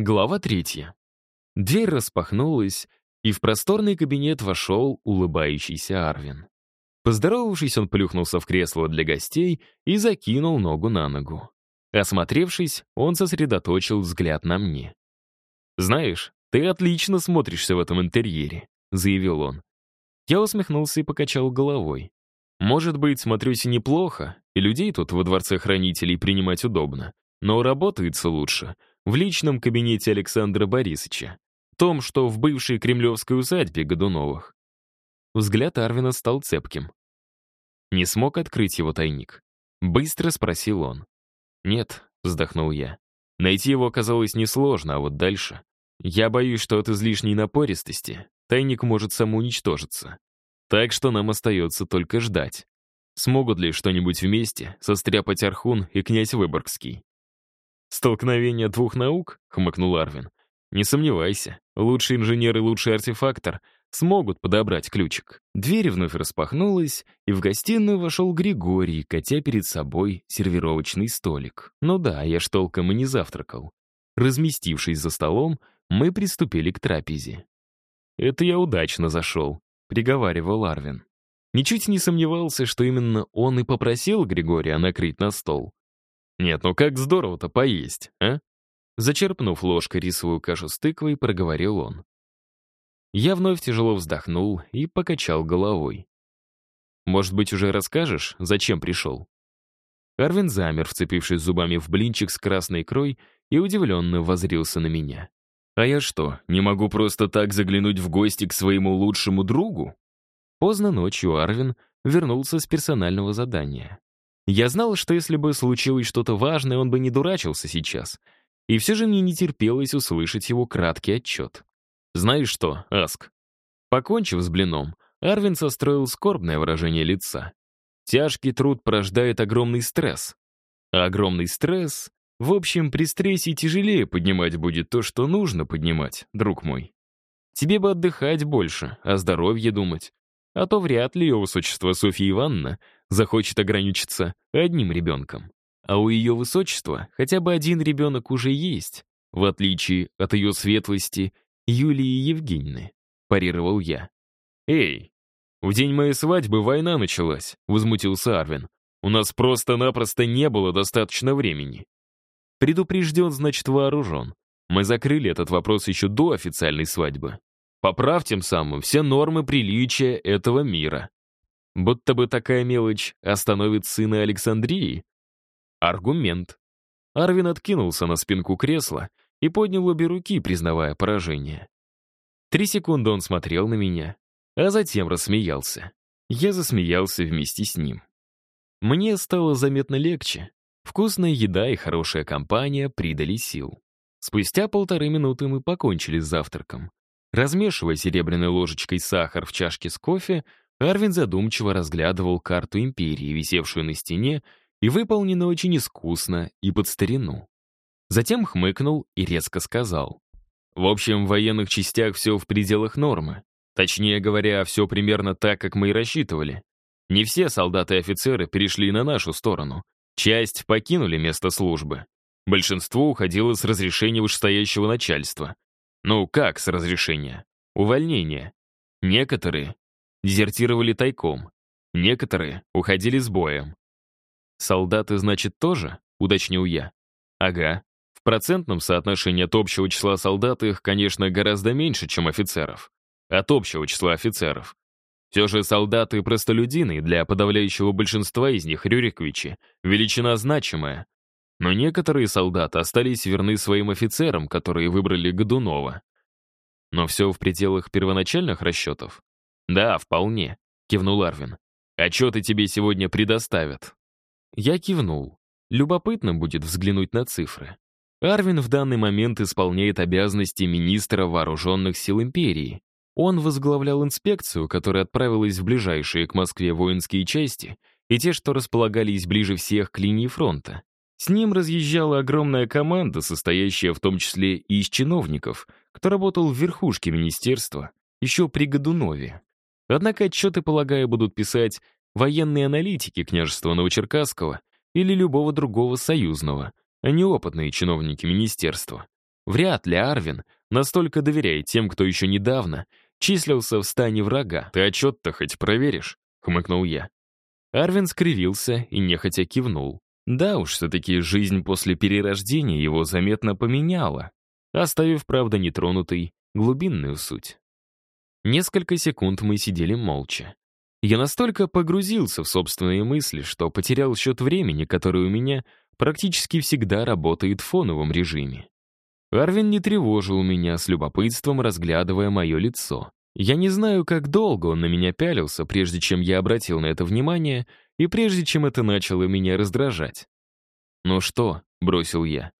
Глава третья. Дверь распахнулась, и в просторный кабинет вошел улыбающийся Арвин. Поздоровавшись, он плюхнулся в кресло для гостей и закинул ногу на ногу. Осмотревшись, он сосредоточил взгляд на мне. «Знаешь, ты отлично смотришься в этом интерьере», — заявил он. Я усмехнулся и покачал головой. «Может быть, смотрюсь и неплохо, и людей тут во дворце хранителей принимать удобно, но работается лучше в личном кабинете Александра Борисовича, том, что в бывшей кремлевской усадьбе Годуновых. Взгляд Арвина стал цепким. Не смог открыть его тайник. Быстро спросил он. «Нет», — вздохнул я. «Найти его оказалось несложно, а вот дальше...» «Я боюсь, что от излишней напористости тайник может самоуничтожиться. Так что нам остается только ждать. Смогут ли что-нибудь вместе состряпать Архун и князь Выборгский?» «Столкновение двух наук?» — хмыкнул Арвин. «Не сомневайся, лучший инженер и лучший артефактор смогут подобрать ключик». Дверь вновь распахнулась, и в гостиную вошел Григорий, катя перед собой сервировочный столик. Ну да, я ж толком и не завтракал. Разместившись за столом, мы приступили к трапезе. «Это я удачно зашел», — приговаривал Арвин. Ничуть не сомневался, что именно он и попросил Григория накрыть на стол. Нет, ну как здорово-то поесть, а? Зачерпнув ложкой рисовую кашу с тыквой, проговорил он. Я вновь тяжело вздохнул и покачал головой. «Может быть, уже расскажешь, зачем пришел?» Арвин замер, вцепившись зубами в блинчик с красной икрой, и удивленно возрился на меня. «А я что, не могу просто так заглянуть в гости к своему лучшему другу?» Поздно ночью Арвин вернулся с персонального задания. Я знал, что если бы случилось что-то важное, он бы не дурачился сейчас. И все же мне не терпелось услышать его краткий отчет. «Знаешь что, Аск?» Покончив с блином, Арвин состроил скорбное выражение лица. Тяжкий труд порождает огромный стресс. А огромный стресс... В общем, при стрессе тяжелее поднимать будет то, что нужно поднимать, друг мой. Тебе бы отдыхать больше, о здоровье думать. А то вряд ли ее высочество Софья Ивановна захочет ограничиться одним ребенком. А у ее высочества хотя бы один ребенок уже есть, в отличие от ее светлости Юлии Евгеньевны, парировал я. «Эй, в день моей свадьбы война началась», — возмутился Арвин. «У нас просто-напросто не было достаточно времени». Предупрежден, значит вооружен. Мы закрыли этот вопрос еще до официальной свадьбы. Поправь тем самым все нормы приличия этого мира. Будто бы такая мелочь остановит сына Александрии? Аргумент. Арвин откинулся на спинку кресла и поднял обе руки, признавая поражение. Три секунды он смотрел на меня, а затем рассмеялся. Я засмеялся вместе с ним. Мне стало заметно легче. Вкусная еда и хорошая компания придали сил. Спустя полторы минуты мы покончили с завтраком. Размешивая серебряной ложечкой сахар в чашке с кофе, Арвин задумчиво разглядывал карту империи, висевшую на стене, и выполненную очень искусно и под старину. Затем хмыкнул и резко сказал. В общем, в военных частях все в пределах нормы. Точнее говоря, все примерно так, как мы и рассчитывали. Не все солдаты и офицеры перешли на нашу сторону. Часть покинули место службы. Большинство уходило с разрешения вышестоящего начальства. Ну, как с разрешения? Увольнение. Некоторые дезертировали тайком. Некоторые уходили с боем. «Солдаты, значит, тоже?» — уточнил я. «Ага. В процентном соотношении от общего числа солдат их, конечно, гораздо меньше, чем офицеров. От общего числа офицеров. Все же солдаты простолюдины, для подавляющего большинства из них Рюриковичи, величина значимая. Но некоторые солдаты остались верны своим офицерам, которые выбрали Годунова. Но все в пределах первоначальных расчетов. «Да, вполне», — кивнул Арвин. «Отчеты тебе сегодня предоставят». Я кивнул. Любопытно будет взглянуть на цифры. Арвин в данный момент исполняет обязанности министра вооруженных сил империи. Он возглавлял инспекцию, которая отправилась в ближайшие к Москве воинские части и те, что располагались ближе всех к линии фронта. С ним разъезжала огромная команда, состоящая в том числе и из чиновников, кто работал в верхушке министерства, еще при Годунове. Однако отчеты, полагаю, будут писать военные аналитики княжества Новочеркасского или любого другого союзного, а не опытные чиновники министерства. Вряд ли Арвин настолько доверяет тем, кто еще недавно числился в стане врага. «Ты отчет-то хоть проверишь?» — хмыкнул я. Арвин скривился и нехотя кивнул. Да уж, все-таки жизнь после перерождения его заметно поменяла, оставив, правда, нетронутой глубинную суть. Несколько секунд мы сидели молча. Я настолько погрузился в собственные мысли, что потерял счет времени, которое у меня практически всегда работает в фоновом режиме. Арвин не тревожил меня с любопытством, разглядывая мое лицо. Я не знаю, как долго он на меня пялился, прежде чем я обратил на это внимание и прежде чем это начало меня раздражать. «Ну что?» — бросил я.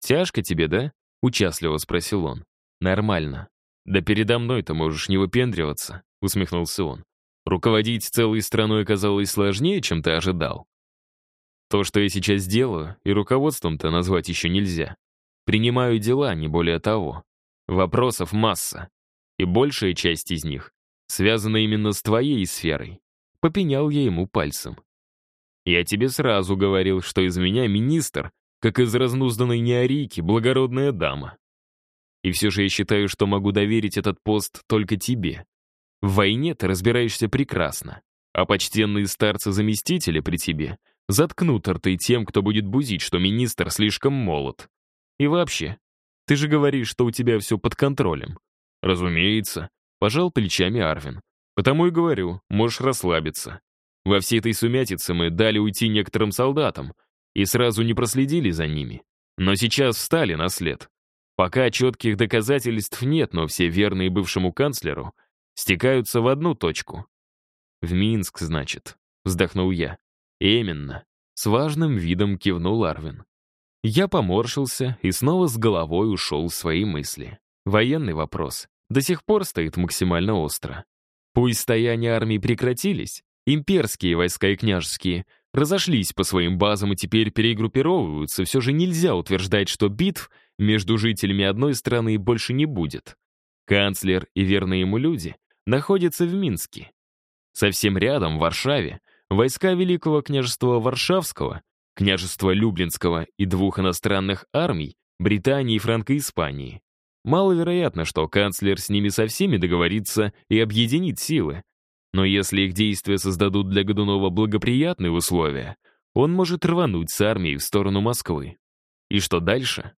«Тяжко тебе, да?» — участливо спросил он. «Нормально. Да передо мной-то можешь не выпендриваться», — усмехнулся он. «Руководить целой страной оказалось сложнее, чем ты ожидал. То, что я сейчас делаю, и руководством-то назвать еще нельзя. Принимаю дела, не более того. Вопросов масса. И большая часть из них связана именно с твоей сферой. Попенял я ему пальцем. Я тебе сразу говорил, что из меня министр, как из разнузданной неорийки, благородная дама. И все же я считаю, что могу доверить этот пост только тебе. В войне ты разбираешься прекрасно, а почтенные старцы-заместители при тебе заткнут рты тем, кто будет бузить, что министр слишком молод. И вообще, ты же говоришь, что у тебя все под контролем. Разумеется, пожал плечами Арвин. Потому и говорю, можешь расслабиться. Во всей этой сумятице мы дали уйти некоторым солдатам и сразу не проследили за ними. Но сейчас встали на след. Пока четких доказательств нет, но все верные бывшему канцлеру стекаются в одну точку. «В Минск, значит», — вздохнул я. «Именно», — с важным видом кивнул Арвин. Я поморщился и снова с головой ушел в свои мысли. Военный вопрос до сих пор стоит максимально остро. Пусть стояния армии прекратились, имперские войска и княжеские разошлись по своим базам и теперь перегруппировываются, все же нельзя утверждать, что битв между жителями одной страны больше не будет. Канцлер и верные ему люди находятся в Минске. Совсем рядом, в Варшаве, войска Великого княжества Варшавского княжества Люблинского и двух иностранных армий Британии и Франко-Испании. Маловероятно, что канцлер с ними со всеми договорится и объединит силы. Но если их действия создадут для Годунова благоприятные условия, он может рвануть с армией в сторону Москвы. И что дальше?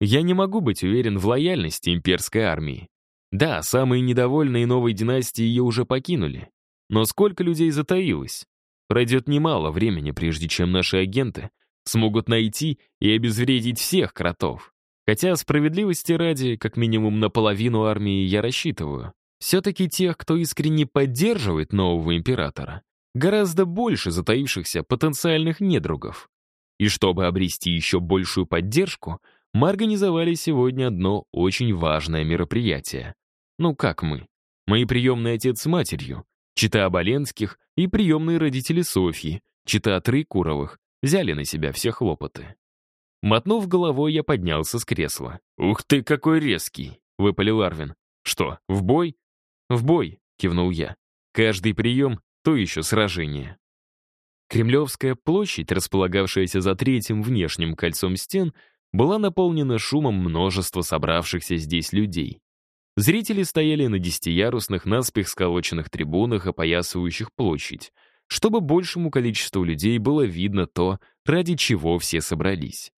Я не могу быть уверен в лояльности имперской армии. Да, самые недовольные новой династии ее уже покинули. Но сколько людей затаилось? Пройдет немало времени, прежде чем наши агенты смогут найти и обезвредить всех кротов. Хотя справедливости ради, как минимум наполовину армии я рассчитываю. Все-таки тех, кто искренне поддерживает нового императора, гораздо больше затаившихся потенциальных недругов. И чтобы обрести еще большую поддержку, мы организовали сегодня одно очень важное мероприятие. Ну как мы? Мои приемный отец с матерью, чита Оболенских и приемные родители Софьи, чита Троекуровых, взяли на себя все хлопоты. Мотнув головой, я поднялся с кресла. «Ух ты, какой резкий!» — выпалил Арвин. «Что, в бой?» «В бой!» — кивнул я. «Каждый прием — то еще сражение». Кремлевская площадь, располагавшаяся за третьим внешним кольцом стен, была наполнена шумом множества собравшихся здесь людей. Зрители стояли на десятиярусных, наспех сколоченных трибунах, опоясывающих площадь, чтобы большему количеству людей было видно то, ради чего все собрались.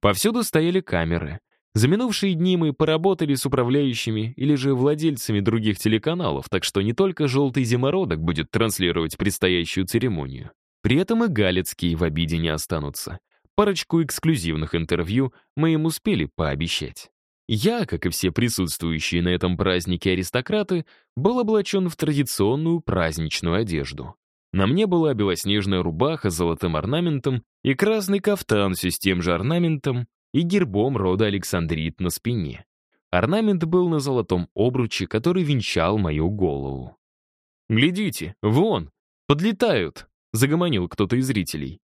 Повсюду стояли камеры. За минувшие дни мы поработали с управляющими или же владельцами других телеканалов, так что не только «Желтый зимородок» будет транслировать предстоящую церемонию. При этом и Галицкие в обиде не останутся. Парочку эксклюзивных интервью мы им успели пообещать. Я, как и все присутствующие на этом празднике аристократы, был облачен в традиционную праздничную одежду. На мне была белоснежная рубаха с золотым орнаментом и красный кафтан все с тем же орнаментом и гербом рода Александрит на спине. Орнамент был на золотом обруче, который венчал мою голову. «Глядите, вон, подлетают!» — загомонил кто-то из зрителей.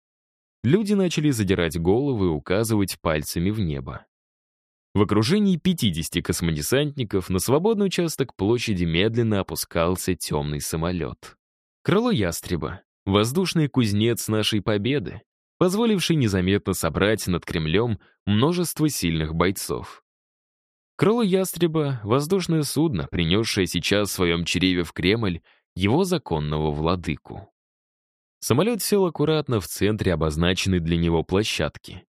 Люди начали задирать головы и указывать пальцами в небо. В окружении 50 космодесантников на свободный участок площади медленно опускался темный самолет. Крыло ястреба, воздушный кузнец нашей победы, позволивший незаметно собрать над Кремлем множество сильных бойцов. Крыло ястреба — воздушное судно, принесшее сейчас в своем чреве в Кремль его законного владыку. Самолет сел аккуратно в центре обозначенной для него площадки.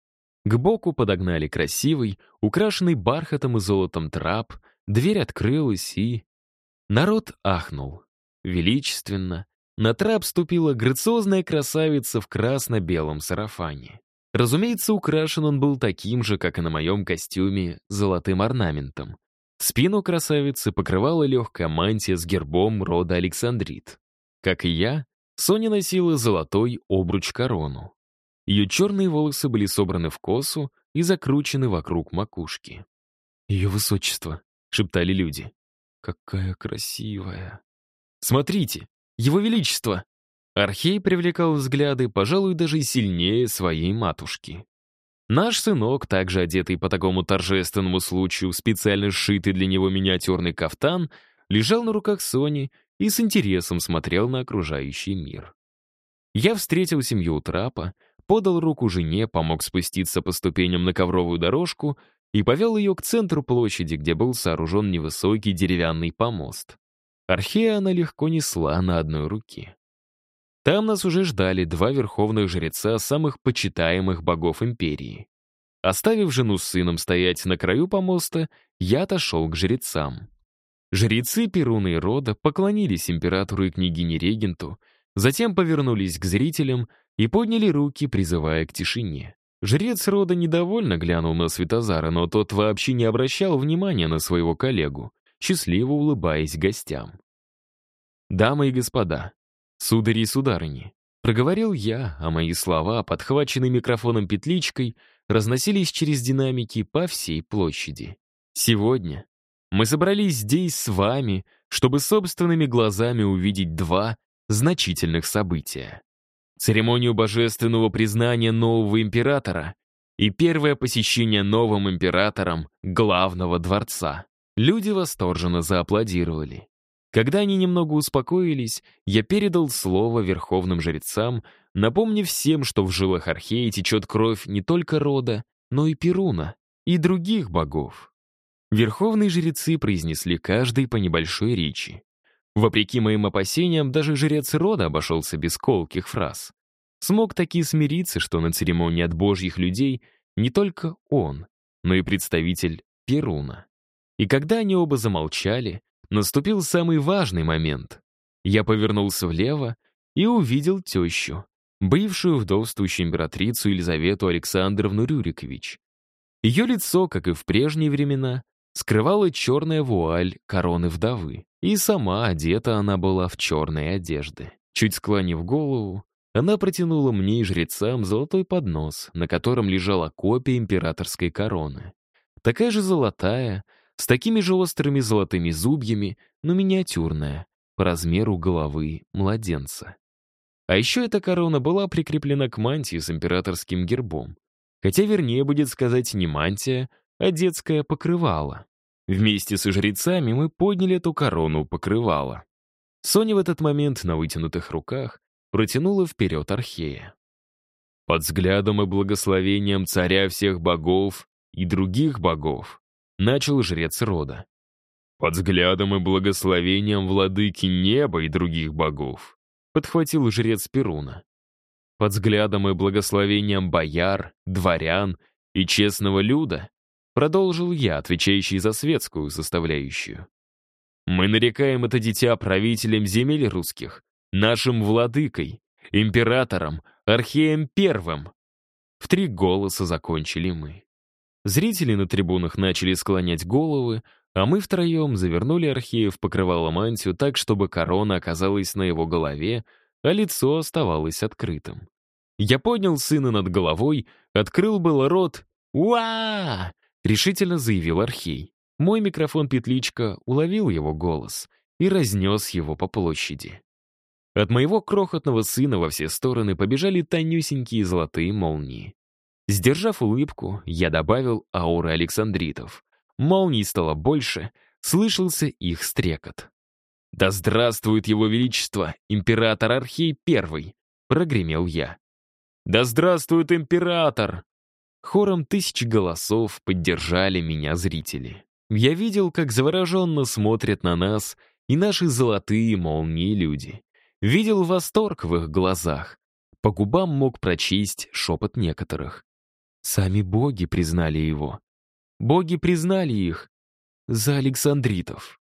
К боку подогнали красивый, украшенный бархатом и золотом трап, дверь открылась и... Народ ахнул. Величественно. На трап ступила грациозная красавица в красно-белом сарафане. Разумеется, украшен он был таким же, как и на моем костюме, золотым орнаментом. Спину красавицы покрывала легкая мантия с гербом рода Александрит. Как и я, Соня носила золотой обруч-корону. Ее черные волосы были собраны в косу и закручены вокруг макушки. «Ее высочество», — шептали люди. «Какая красивая!» «Смотрите, его величество!» Архей привлекал взгляды, пожалуй, даже сильнее своей матушки. Наш сынок, также одетый по такому торжественному случаю, специально сшитый для него миниатюрный кафтан, лежал на руках Сони и с интересом смотрел на окружающий мир. Я встретил семью у трапа, подал руку жене, помог спуститься по ступеням на ковровую дорожку и повел ее к центру площади, где был сооружен невысокий деревянный помост. Архея она легко несла на одной руке. Там нас уже ждали два верховных жреца самых почитаемых богов империи. Оставив жену с сыном стоять на краю помоста, я отошел к жрецам. Жрецы Перуна и Рода поклонились императору и княгине-регенту, затем повернулись к зрителям и подняли руки, призывая к тишине. Жрец Рода недовольно глянул на Светозара, но тот вообще не обращал внимания на своего коллегу, счастливо улыбаясь гостям. «Дамы и господа, «Судари и сударыни», — проговорил я, а мои слова, подхваченные микрофоном петличкой, разносились через динамики по всей площади. «Сегодня мы собрались здесь с вами, чтобы собственными глазами увидеть два значительных события. Церемонию божественного признания нового императора и первое посещение новым императором главного дворца. Люди восторженно зааплодировали. Когда они немного успокоились, я передал слово верховным жрецам, напомнив всем, что в жилах Археи течет кровь не только рода, но и Перуна, и других богов. Верховные жрецы произнесли каждый по небольшой речи. Вопреки моим опасениям, даже жрец рода обошелся без колких фраз. Смог таки смириться, что на церемонии от божьих людей не только он, но и представитель Перуна. И когда они оба замолчали, Наступил самый важный момент. Я повернулся влево и увидел тещу, бывшую вдовствующую императрицу Елизавету Александровну Рюрикович. Ее лицо, как и в прежние времена, скрывала черная вуаль короны вдовы, и сама одета она была в черные одежды. Чуть склонив голову, она протянула мне и жрецам золотой поднос, на котором лежала копия императорской короны. Такая же золотая, с такими же острыми золотыми зубьями, но миниатюрная, по размеру головы младенца. А еще эта корона была прикреплена к мантии с императорским гербом. Хотя вернее будет сказать не мантия, а детское покрывало. Вместе с жрецами мы подняли эту корону покрывала. Соня в этот момент на вытянутых руках протянула вперед Архея. Под взглядом и благословением царя всех богов и других богов начал жрец рода. Под взглядом и благословением владыки неба и других богов, подхватил жрец Перуна. Под взглядом и благословением бояр, дворян и честного люда, продолжил я, отвечающий за светскую составляющую. Мы нарекаем это дитя правителем земель русских, нашим владыкой, императором, археем первым. В три голоса закончили мы. Зрители на трибунах начали склонять головы, а мы втроем завернули Архея в покрывало мантию так, чтобы корона оказалась на его голове, а лицо оставалось открытым. Я поднял сына над головой, открыл было рот. «Уа!» — решительно заявил Архей. Мой микрофон-петличка уловил его голос и разнес его по площади. От моего крохотного сына во все стороны побежали тонюсенькие золотые молнии. Сдержав улыбку, я добавил ауры Александритов. Молний стало больше, слышался их стрекот. «Да здравствует его величество, император Архей Первый!» — прогремел я. «Да здравствует император!» Хором тысячи голосов поддержали меня зрители. Я видел, как завороженно смотрят на нас и наши золотые молнии люди. Видел восторг в их глазах. По губам мог прочесть шепот некоторых. Сами боги признали его. Боги признали их за Александритов.